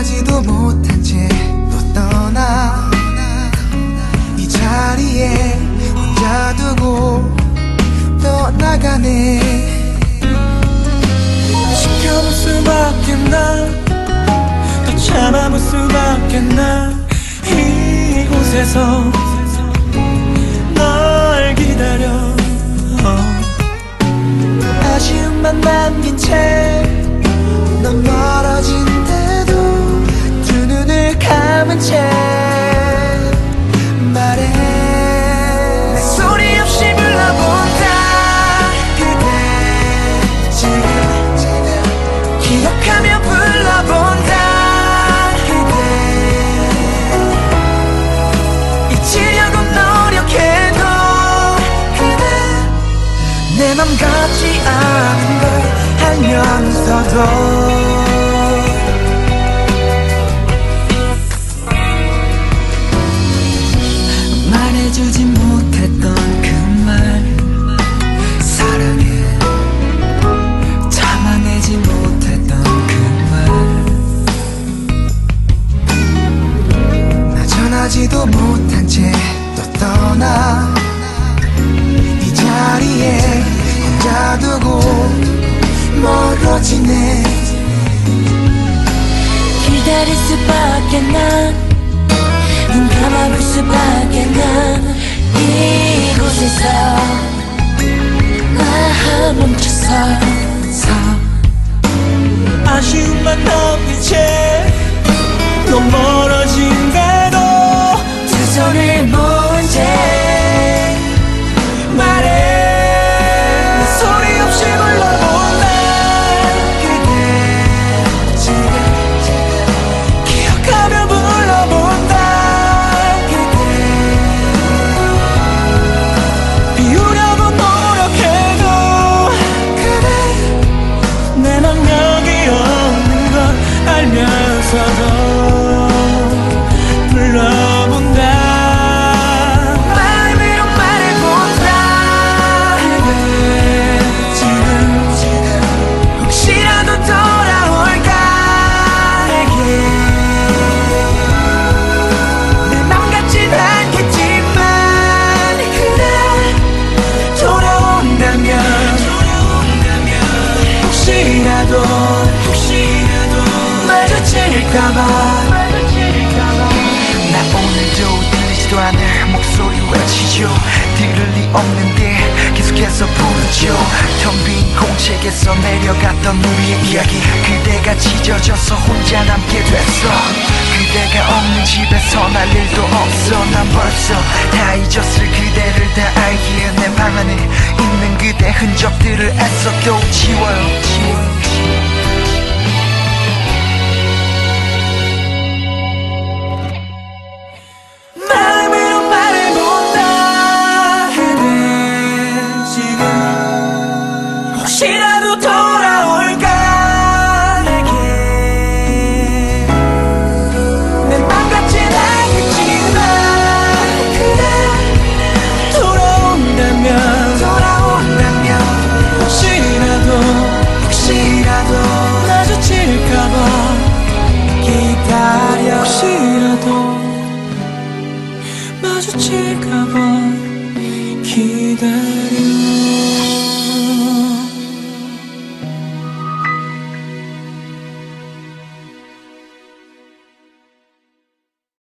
하지도 못한 채또 떠나. 이 자리에 혼자 두고 떠나가네. 지켜볼 수밖에 나또 참아볼 수밖에 나? 이곳에서 감은 채 말해. 내 소리 없이 불러본다. 그대 지금 기억하며 불러본다. 그대 잊으려고 노력해도 그대 내맘 같지 않은 걸 알면서도 해주지 못했던 그 말. 사랑해 참아내지 못했던 그 말. 나 전하지도 못한 채 또 떠나. 이 자리에 혼자 두고 멀어지네. 기다릴 수밖에 난 눈 감아볼 수밖에 난 이곳에서 알 마주칠까봐. 나 오늘도 들리지도 않을 목소리 외치죠 들을 리 없는데 계속해서 부르죠. 텅 빈 공책에서 내려갔던 우리의 이야기. 그대가 찢어져서 혼자 남게 됐어. 그대가 없는 집에서 날 일도 없어. 난 벌써 다 잊었을 그대를 다 알기에 내 방 안에 있는 그대 흔적들을 애써 또 지워요. 그대